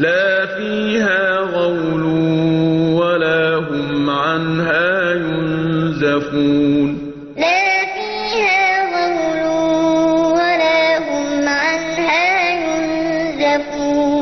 لَا فِيهَا غَوْلٌ وَلَا هُمْ عَنْهَا يُنزَفُونَ. لَا فِيهَا غَوْلٌ وَلَا هُمْ عَنْهَا يُنزَفُونَ.